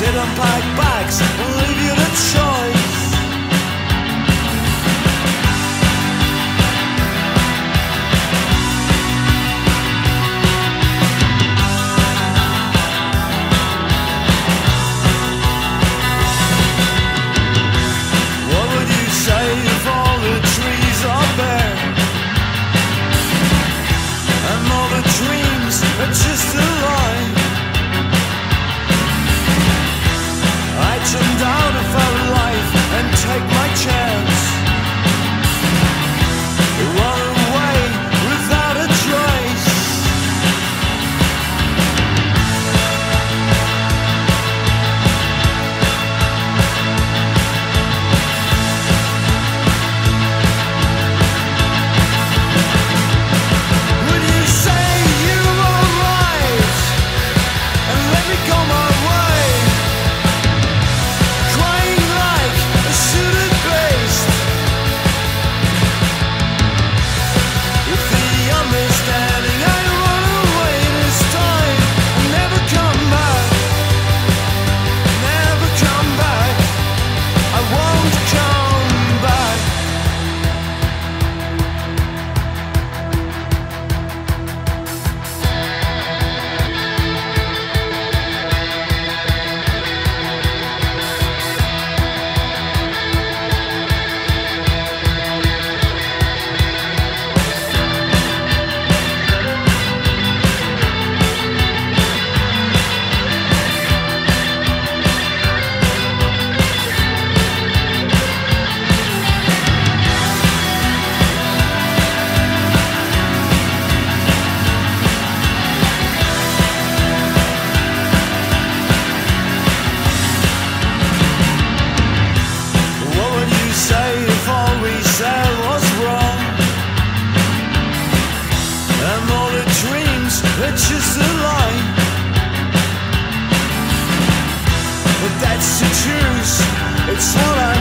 Sit and pipe just just a lie. But that's the. It's what I.